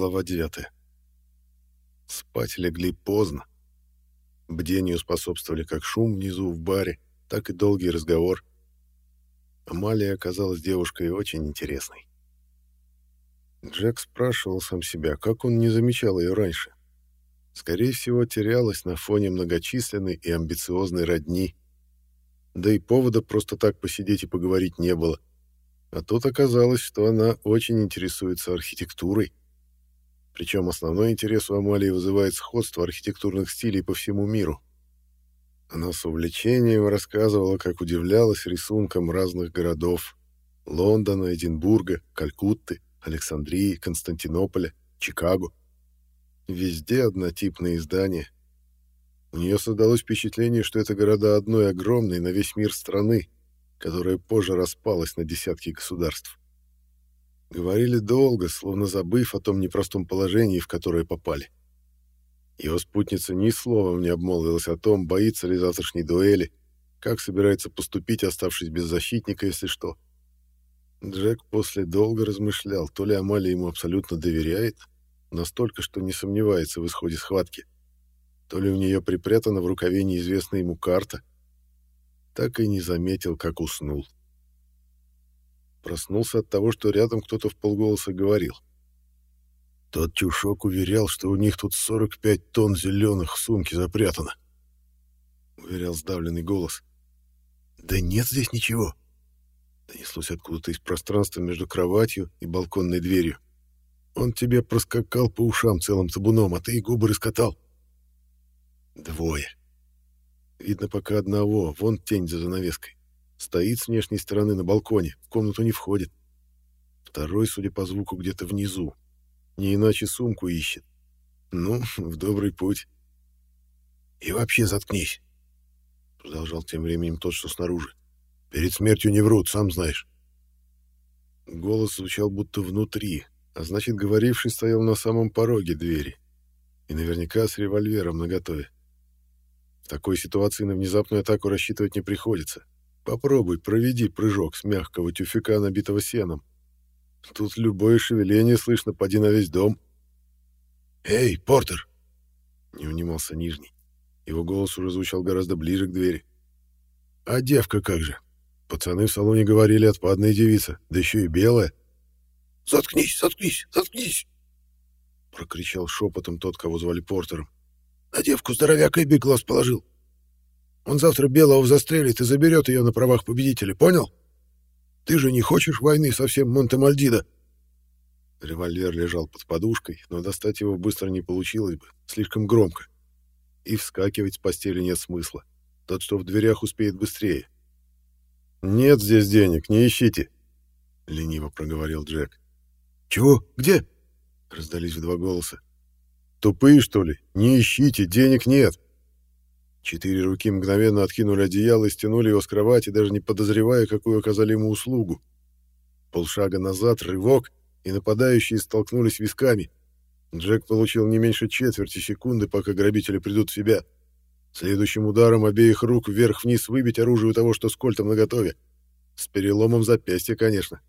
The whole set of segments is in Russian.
Глава 9. Спать легли поздно. Бдению способствовали как шум внизу в баре, так и долгий разговор. Амалия оказалась девушкой очень интересной. Джек спрашивал сам себя, как он не замечал ее раньше. Скорее всего, терялась на фоне многочисленной и амбициозной родни. Да и повода просто так посидеть и поговорить не было. А тут оказалось, что она очень интересуется архитектурой. Причем основной интерес у Амалии вызывает сходство архитектурных стилей по всему миру. Она с увлечением рассказывала, как удивлялась рисункам разных городов — Лондона, Эдинбурга, Калькутты, Александрии, Константинополя, Чикаго. Везде однотипные здания. У нее создалось впечатление, что это города одной огромной на весь мир страны, которая позже распалась на десятки государств. Говорили долго, словно забыв о том непростом положении, в которое попали. Его спутница ни словом не обмолвилась о том, боится ли завтрашней дуэли, как собирается поступить, оставшись без защитника, если что. Джек после долго размышлял, то ли Амалия ему абсолютно доверяет, настолько, что не сомневается в исходе схватки, то ли у нее припрятана в рукаве неизвестная ему карта. Так и не заметил, как уснул. — Проснулся от того, что рядом кто-то в полголоса говорил. Тот чушок уверял, что у них тут 45 тонн зеленых в сумке запрятано. Уверял сдавленный голос. «Да нет здесь ничего!» Донеслось откуда-то из пространства между кроватью и балконной дверью. «Он тебе проскакал по ушам целым табуном, а ты и губы раскатал». «Двое. Видно пока одного, вон тень за занавеской. Стоит с внешней стороны на балконе, в комнату не входит. Второй, судя по звуку, где-то внизу. Не иначе сумку ищет. Ну, в добрый путь. «И вообще заткнись!» Продолжал тем временем тот, что снаружи. «Перед смертью не врут, сам знаешь». Голос звучал будто внутри, а значит, говоривший стоял на самом пороге двери. И наверняка с револьвером наготове. В такой ситуации на внезапную атаку рассчитывать не приходится. Попробуй, проведи прыжок с мягкого тюфяка, набитого сеном. Тут любое шевеление слышно, поди на весь дом. «Эй, Портер!» Не унимался Нижний. Его голос уже звучал гораздо ближе к двери. «А девка как же? Пацаны в салоне говорили, отпадная девица, да еще и белая». «Заткнись, заткнись, заткнись!» Прокричал шепотом тот, кого звали Портером. «На девку здоровяка и глаз положил. Он завтра Белого застрелит и заберет ее на правах победителя, понял? Ты же не хочешь войны со всем Монте-Мальдидо?» Револьвер лежал под подушкой, но достать его быстро не получилось бы, слишком громко. И вскакивать с постели нет смысла. Тот, что в дверях, успеет быстрее. «Нет здесь денег, не ищите», — лениво проговорил Джек. «Чего? Где?» — раздались в два голоса. «Тупые, что ли? Не ищите, денег нет». Четыре руки мгновенно откинули одеяло и стянули его с кровати, даже не подозревая, какую оказали ему услугу. Полшага назад, рывок, и нападающие столкнулись висками. Джек получил не меньше четверти секунды, пока грабители придут в себя. Следующим ударом обеих рук вверх-вниз выбить оружие у того, что с кольтом наготове. С переломом запястья, конечно.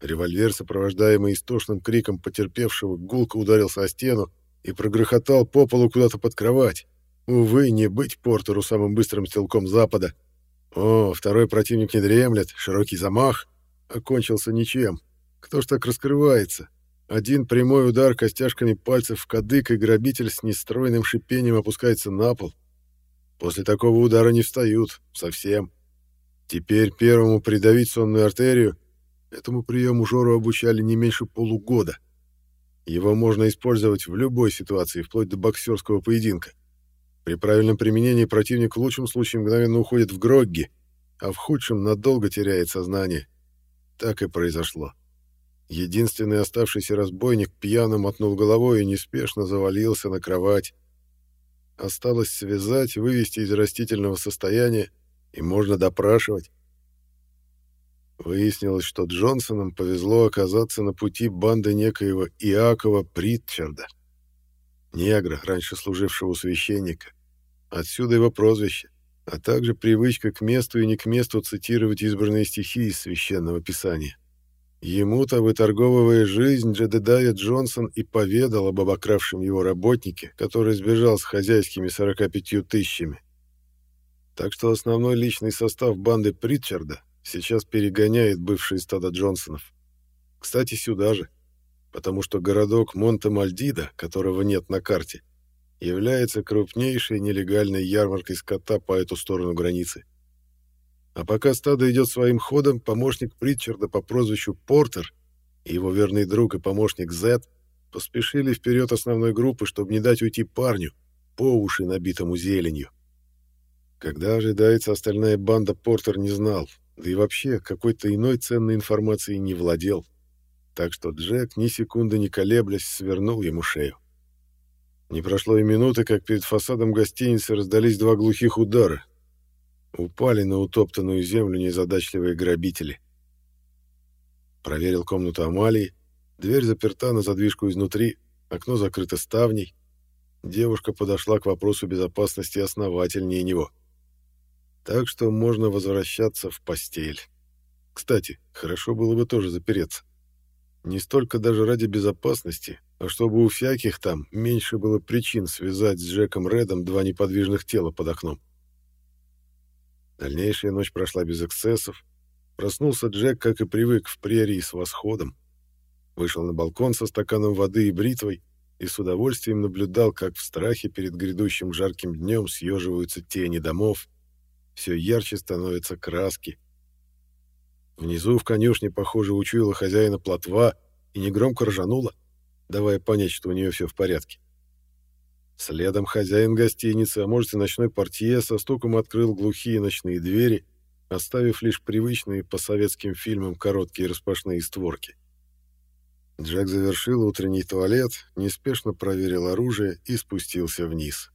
Револьвер, сопровождаемый истошным криком потерпевшего, гулко ударился о стену и прогрохотал по полу куда-то под кровать. Увы, не быть Портеру самым быстрым стрелком Запада. О, второй противник не дремлет, широкий замах. Окончился ничем. Кто ж так раскрывается? Один прямой удар костяшками пальцев в кадык, и грабитель с нестройным шипением опускается на пол. После такого удара не встают. Совсем. Теперь первому придавить сонную артерию. Этому приему Жору обучали не меньше полугода. Его можно использовать в любой ситуации, вплоть до боксерского поединка. При правильном применении противник в лучшем случае мгновенно уходит в грогги, а в худшем надолго теряет сознание. Так и произошло. Единственный оставшийся разбойник пьяно мотнул головой и неспешно завалился на кровать. Осталось связать, вывести из растительного состояния, и можно допрашивать. Выяснилось, что Джонсонам повезло оказаться на пути банды некоего Иакова Притчарда, негра, раньше служившего у священника. Отсюда его прозвище, а также привычка к месту и не к месту цитировать избранные стихи из священного писания. Ему-то, выторговывая жизнь, Джедедая Джонсон и поведал об обокравшем его работнике, который сбежал с хозяйскими 45 тысячами. Так что основной личный состав банды Притчарда сейчас перегоняет бывшие стада Джонсонов. Кстати, сюда же, потому что городок Монте-Мальдида, которого нет на карте, является крупнейшей нелегальной ярмаркой скота по эту сторону границы. А пока стадо идет своим ходом, помощник Притчарда по прозвищу Портер и его верный друг и помощник Зет поспешили вперед основной группы, чтобы не дать уйти парню, по уши набитому зеленью. Когда ожидается остальная банда, Портер не знал, да и вообще какой-то иной ценной информацией не владел. Так что Джек, ни секунды не колеблясь, свернул ему шею. Не прошло и минуты, как перед фасадом гостиницы раздались два глухих удара, Упали на утоптанную землю незадачливые грабители. Проверил комнату Амалии. Дверь заперта на задвижку изнутри, окно закрыто ставней. Девушка подошла к вопросу безопасности основательнее него. Так что можно возвращаться в постель. Кстати, хорошо было бы тоже запереться. Не столько даже ради безопасности, а чтобы у всяких там меньше было причин связать с Джеком Редом два неподвижных тела под окном. Дальнейшая ночь прошла без эксцессов. Проснулся Джек, как и привык, в прерии с восходом. Вышел на балкон со стаканом воды и бритвой и с удовольствием наблюдал, как в страхе перед грядущим жарким днем съеживаются тени домов, все ярче становятся краски. Внизу в конюшне, похоже, учуяла хозяина плотва и негромко ржанула, давая понять, что у нее все в порядке. Следом хозяин гостиницы, а может и ночной портье, со стуком открыл глухие ночные двери, оставив лишь привычные по советским фильмам короткие распашные створки. Джек завершил утренний туалет, неспешно проверил оружие и спустился вниз.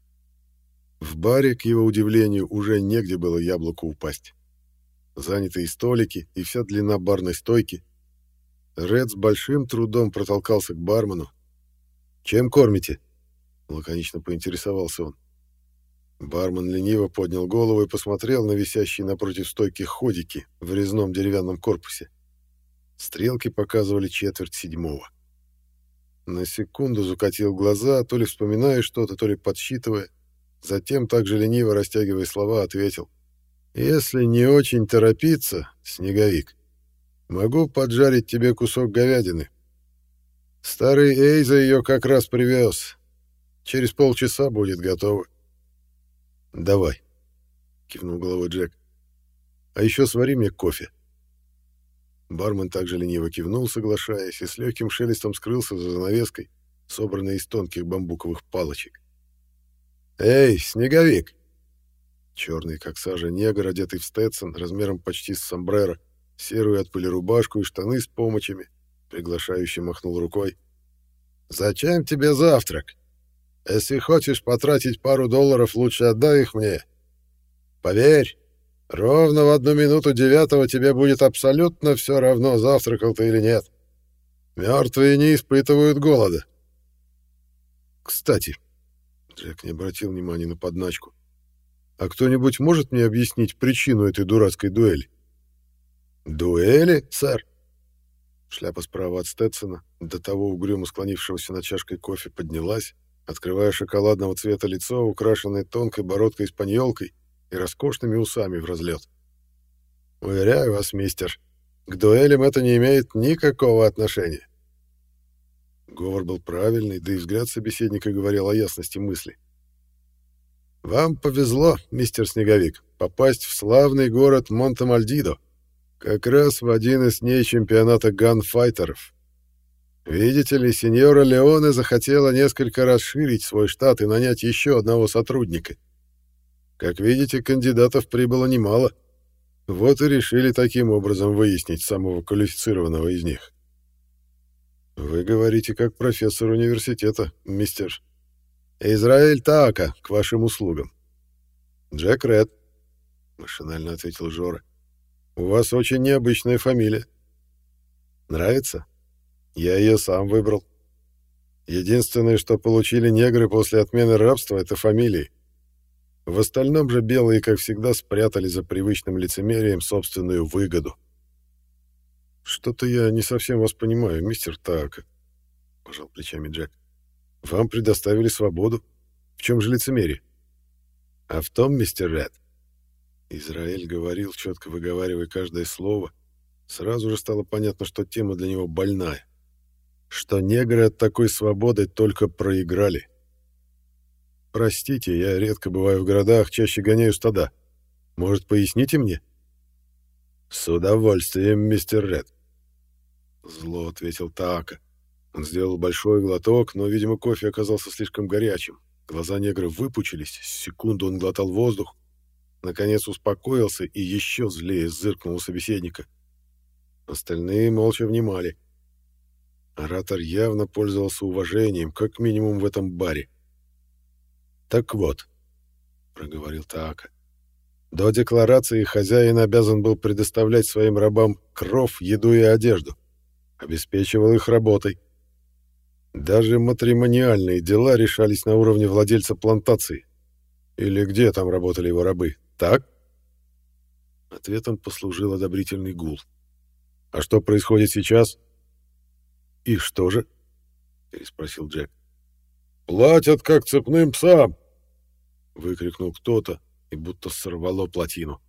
В баре, к его удивлению, уже негде было яблоку упасть. Занятые столики и вся длина барной стойки. Ред с большим трудом протолкался к бармену. «Чем кормите?» Лаконично поинтересовался он. Бармен лениво поднял голову и посмотрел на висящие напротив стойки ходики в резном деревянном корпусе. Стрелки показывали четверть седьмого. На секунду закатил глаза, то ли вспоминая что-то, то ли подсчитывая. Затем, также лениво растягивая слова, ответил. «Если не очень торопиться, снеговик, могу поджарить тебе кусок говядины. Старый Эйза ее как раз привез. Через полчаса будет готово. Давай, кивнул головой Джек. А еще свари мне кофе. Бармен также лениво кивнул, соглашаясь, и с легким шелестом скрылся за занавеской, собранной из тонких бамбуковых палочек. «Эй, снеговик!» Черный, как сажа, негр, одетый в стетсон, размером почти с сомбреро, серую от пыли рубашку и штаны с помочами, приглашающий махнул рукой. «Зачем тебе завтрак?» Если хочешь потратить пару долларов, лучше отдай их мне. Поверь, ровно в одну минуту девятого тебе будет абсолютно все равно, завтракал ты или нет. Мертвые не испытывают голода. Кстати, Джек не обратил внимания на подначку. А кто-нибудь может мне объяснить причину этой дурацкой дуэли? Дуэли, сэр? Шляпа справа от Стетсона, до того угрюмо склонившегося над чашкой кофе, поднялась, открывая шоколадного цвета лицо, украшенное тонкой бородкой-испаньолкой и роскошными усами в разлет. «Уверяю вас, мистер, к дуэлям это не имеет никакого отношения». Говор был правильный, да и взгляд собеседника говорил о ясности мысли. «Вам повезло, мистер Снеговик, попасть в славный город Монте-Мальдидо, как раз в один из дней чемпионата ганфайтеров. Видите ли, сеньора Леоне захотела несколько расширить свой штат и нанять еще одного сотрудника. Как видите, кандидатов прибыло немало. Вот и решили таким образом выяснить самого квалифицированного из них. Вы говорите как профессор университета, мистер. Израиль Таака, к вашим услугам. Джек Ред, машинально ответил Жора. У вас очень необычная фамилия. Нравится? Я ее сам выбрал. Единственное, что получили негры после отмены рабства, это фамилии. В остальном же белые, как всегда, спрятали за привычным лицемерием собственную выгоду. Что-то я не совсем вас понимаю, мистер Таака, пожал плечами Джек. Вам предоставили свободу. В чем же лицемерие? А в том, мистер Ред, Израиль говорил, четко выговаривая каждое слово, сразу же стало понятно, что тема для него больная. Что негры от такой свободы только проиграли. Простите, я редко бываю в городах, чаще гоняю стада. Может, поясните мне? С удовольствием, мистер Ред. Зло ответил Таака. Он сделал большой глоток, но, видимо, кофе оказался слишком горячим. Глаза негра выпучились, секунду он глотал воздух, наконец успокоился и еще злее зыркнул у собеседника. Остальные молча внимали. Оратор явно пользовался уважением, как минимум в этом баре. «Так вот», — проговорил Таака, — «до декларации хозяин обязан был предоставлять своим рабам кров, еду и одежду, обеспечивал их работой. Даже матримониальные дела решались на уровне владельца плантации. Или где там работали его рабы, так?» Ответом послужил одобрительный гул. «А что происходит сейчас?» «И что же?» — переспросил Джек. «Платят, как цепным псам!» — выкрикнул кто-то, и будто сорвало плотину.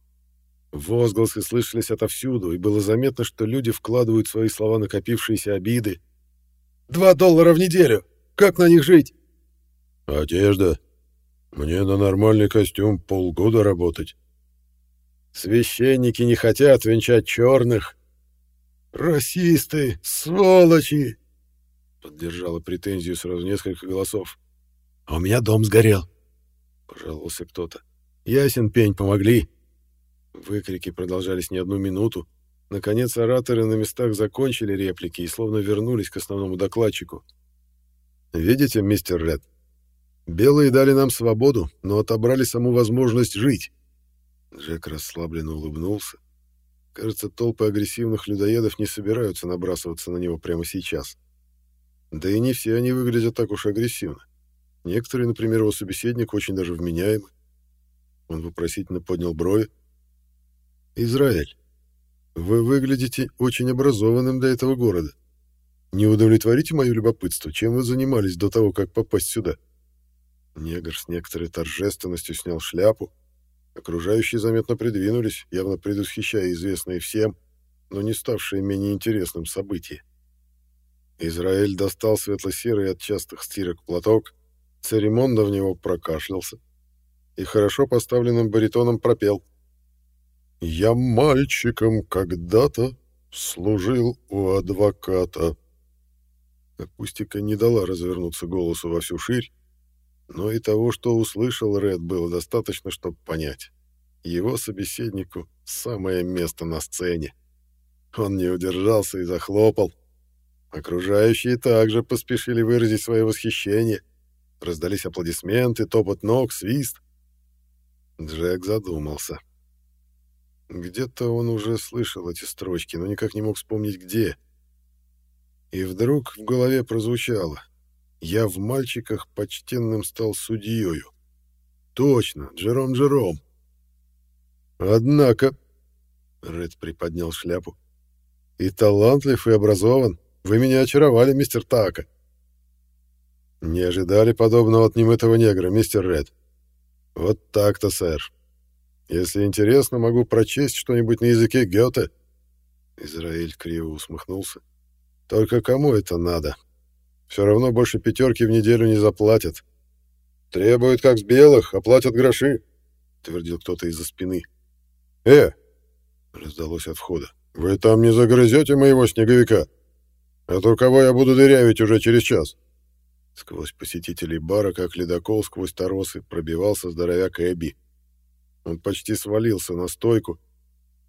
Возгласы слышались отовсюду, и было заметно, что люди вкладывают свои слова накопившиеся обиды. «Два доллара в неделю! Как на них жить?» «Одежда. Мне на нормальный костюм полгода работать». «Священники не хотят венчать черных», «Расисты! Сволочи!» Поддержала претензию сразу несколько голосов. «А у меня дом сгорел!» Пожаловался кто-то. «Ясен пень, помогли!» Выкрики продолжались не одну минуту. Наконец ораторы на местах закончили реплики и словно вернулись к основному докладчику. «Видите, мистер Ред, белые дали нам свободу, но отобрали саму возможность жить». Джек расслабленно улыбнулся. Кажется, толпы агрессивных людоедов не собираются набрасываться на него прямо сейчас. Да и не все они выглядят так уж агрессивно. Некоторые, например, его собеседник очень даже вменяемы. Он вопросительно поднял брови. «Израиль, вы выглядите очень образованным для этого города. Не удовлетворите мое любопытство, чем вы занимались до того, как попасть сюда?» Негр с некоторой торжественностью снял шляпу, Окружающие заметно придвинулись, явно предвосхищая известные всем, но не ставшие менее интересным событие. Израиль достал светло-серый от частых стирок платок, церемонно в него прокашлялся и хорошо поставленным баритоном пропел. «Я мальчиком когда-то служил у адвоката». Акустика не дала развернуться голосу во всю ширь, но и того, что услышал Ред, было достаточно, чтобы понять. Его собеседнику самое место на сцене. Он не удержался и захлопал. Окружающие также поспешили выразить свое восхищение. Раздались аплодисменты, топот ног, свист. Джек задумался. Где-то он уже слышал эти строчки, но никак не мог вспомнить, где. И вдруг в голове прозвучало — я в мальчиках почтенным стал судьею. Точно, Джером Джером. Однако, Ред приподнял шляпу, и талантлив, и образован. Вы меня очаровали, мистер Така. Не ожидали подобного от немытого негра, мистер Ред. Вот так-то, сэр. Если интересно, могу прочесть что-нибудь на языке Гёте. Израиль криво усмехнулся. Только кому это надо? Все равно больше пятерки в неделю не заплатят. Требуют как с белых, а платят гроши, твердил кто-то из-за спины. Э, раздалось от входа. Вы там не загрызете моего снеговика? А то кого я буду дырявить уже через час? Сквозь посетителей бара, как ледокол сквозь торосы, пробивался здоровяк Эбби. Он почти свалился на стойку,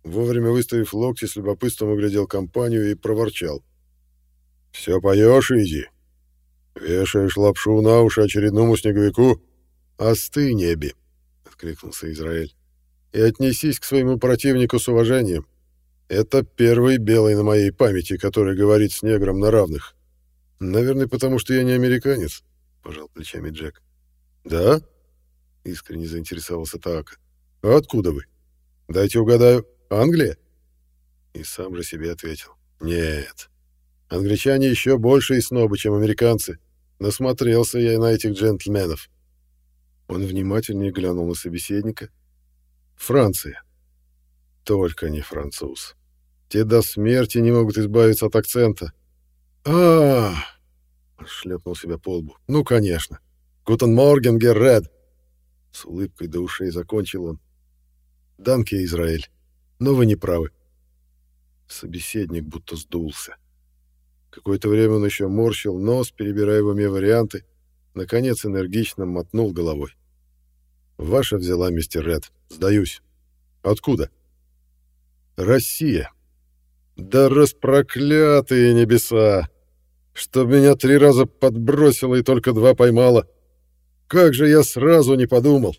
вовремя выставив локти, с любопытством оглядел компанию и проворчал. «Все поешь, иди. «Вешаешь лапшу на уши очередному снеговику? Остынь, Эбби!» — откликнулся Израиль. «И отнесись к своему противнику с уважением. Это первый белый на моей памяти, который говорит с негром на равных. Наверное, потому что я не американец», — пожал плечами Джек. «Да?» — искренне заинтересовался Таака. «А откуда вы? Дайте угадаю. Англия?» И сам же себе ответил. Нет. Англичане еще большие снобы, чем американцы. Насмотрелся я на этих джентльменов. Он внимательнее глянул на собеседника. Франция. Только не француз. Те до смерти не могут избавиться от акцента. а, -а, шлепнул себя по лбу. «Ну, конечно. Guten Morgen, Herr Ed!» С улыбкой до ушей закончил он. «Данке, Израиль. Но вы не правы». Собеседник будто сдулся. Какое-то время он еще морщил нос, перебирая в уме варианты. Наконец энергично мотнул головой. «Ваша взяла, мистер Ред. Сдаюсь. Откуда?» «Россия. Да распроклятые небеса! Чтоб меня три раза подбросило и только два поймало. Как же я сразу не подумал!»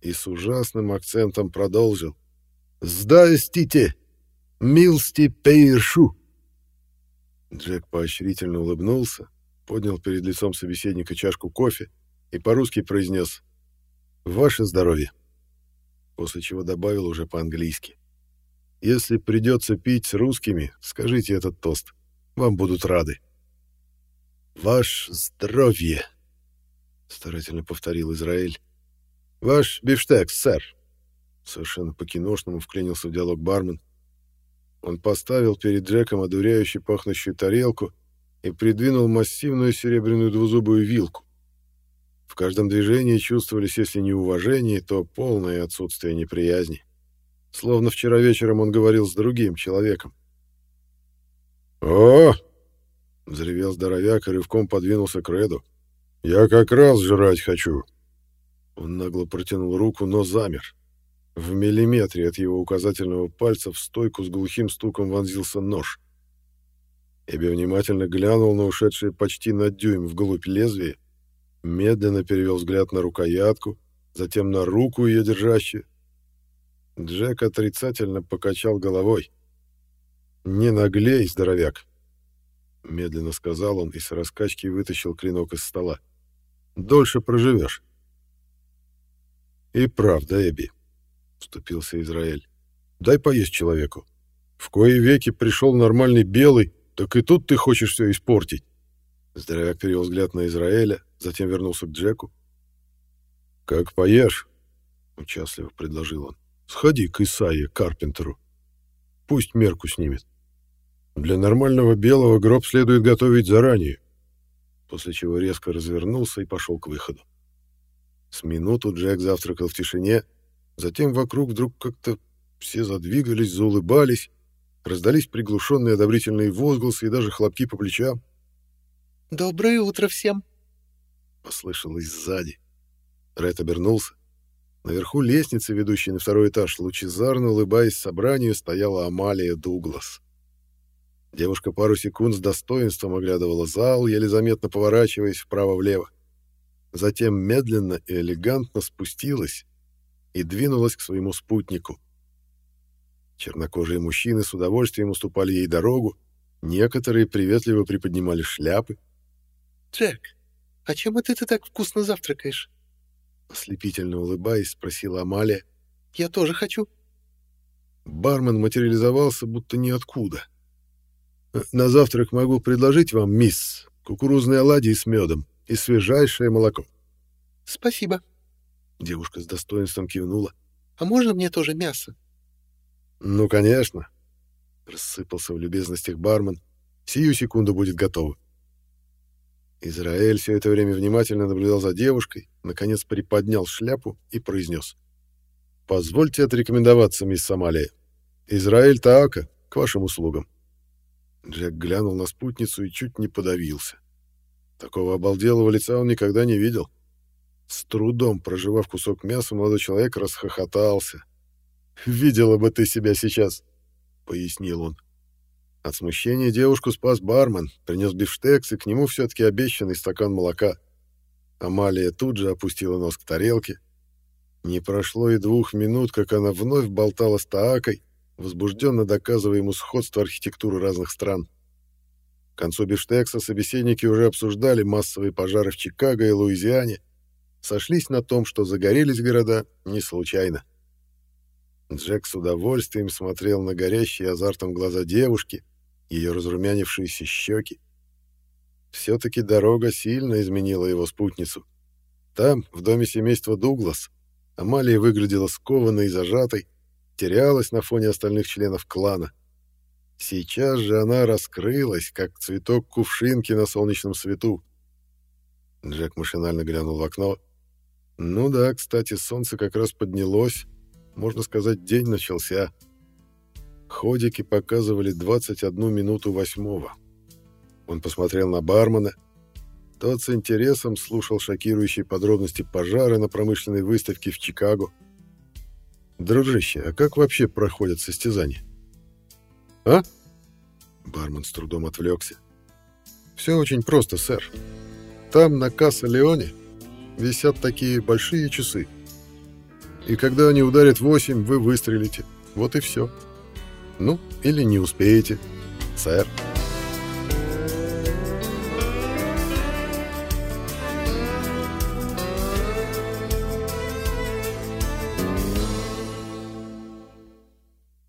И с ужасным акцентом продолжил. «Сдастите! Милсти пейршу!» Джек поощрительно улыбнулся, поднял перед лицом собеседника чашку кофе и по-русски произнес «Ваше здоровье», после чего добавил уже по-английски. «Если придется пить с русскими, скажите этот тост. Вам будут рады». «Ваше здоровье», — старательно повторил Израиль. «Ваш бифштекс, сэр», — совершенно по-киношному вклинился в диалог бармен. Он поставил перед Джеком одуряющую пахнущую тарелку и придвинул массивную серебряную двузубую вилку. В каждом движении чувствовались, если не уважение, то полное отсутствие неприязни. Словно вчера вечером он говорил с другим человеком. «О!» — взревел здоровяк и рывком подвинулся к Реду. «Я как раз жрать хочу!» Он нагло протянул руку, но замер. В миллиметре от его указательного пальца в стойку с глухим стуком вонзился нож. Эбби внимательно глянул на ушедшее почти на дюйм вглубь лезвие, медленно перевел взгляд на рукоятку, затем на руку ее держащую. Джек отрицательно покачал головой. «Не наглей, здоровяк!» Медленно сказал он и с раскачки вытащил клинок из стола. «Дольше проживешь». «И правда, Эбби», вступился Израиль. Дай поесть человеку. В кои веки пришел нормальный белый, так и тут ты хочешь все испортить. Здоровяк перевел взгляд на Израиля, затем вернулся к Джеку. «Как поешь?» — участливо предложил он. «Сходи к Исаии, Карпентеру. Пусть мерку снимет. Для нормального белого гроб следует готовить заранее». После чего резко развернулся и пошел к выходу. С минуту Джек завтракал в тишине, Затем вокруг вдруг как-то все задвигались, заулыбались, раздались приглушенные одобрительные возгласы и даже хлопки по плечам. «Доброе утро всем!» — послышалось сзади. Ред обернулся. Наверху лестницы, ведущей на второй этаж, лучезарно улыбаясь собранию, стояла Амалия Дуглас. Девушка пару секунд с достоинством оглядывала зал, еле заметно поворачиваясь вправо-влево. Затем медленно и элегантно спустилась и двинулась к своему спутнику. Чернокожие мужчины с удовольствием уступали ей дорогу, некоторые приветливо приподнимали шляпы. «Джек, а чем это ты так вкусно завтракаешь?» Ослепительно улыбаясь, спросила Амалия. «Я тоже хочу». Бармен материализовался будто ниоткуда. «На завтрак могу предложить вам, мисс, кукурузные оладьи с медом и свежайшее молоко». «Спасибо», Девушка с достоинством кивнула. «А можно мне тоже мясо?» «Ну, конечно!» Рассыпался в любезностях бармен. «Сию секунду будет готово». Израиль все это время внимательно наблюдал за девушкой, наконец приподнял шляпу и произнес. «Позвольте отрекомендоваться, мисс Сомалия. Израиль Таака, к вашим услугам». Джек глянул на спутницу и чуть не подавился. Такого обалделого лица он никогда не видел. С трудом проживав кусок мяса, молодой человек расхохотался. «Видела бы ты себя сейчас», — пояснил он. От смущения девушку спас бармен, принес бифштекс и к нему все-таки обещанный стакан молока. Амалия тут же опустила нос к тарелке. Не прошло и двух минут, как она вновь болтала с Таакой, возбужденно доказывая ему сходство архитектуры разных стран. К концу бифштекса собеседники уже обсуждали массовые пожары в Чикаго и Луизиане, сошлись на том, что загорелись города не случайно. Джек с удовольствием смотрел на горящие азартом глаза девушки, ее разрумянившиеся щеки. Все-таки дорога сильно изменила его спутницу. Там, в доме семейства Дуглас, Амалия выглядела скованной и зажатой, терялась на фоне остальных членов клана. Сейчас же она раскрылась, как цветок кувшинки на солнечном свету. Джек машинально глянул в окно. Ну да, кстати, солнце как раз поднялось. Можно сказать, день начался. Ходики показывали 21 минуту восьмого. Он посмотрел на бармена. Тот с интересом слушал шокирующие подробности пожара на промышленной выставке в Чикаго. «Дружище, а как вообще проходят состязания?» «А?» Бармен с трудом отвлекся. «Все очень просто, сэр. Там, на Касса-Леоне, висят такие большие часы. И когда они ударят восемь, вы выстрелите. Вот и все. Ну, или не успеете, сэр».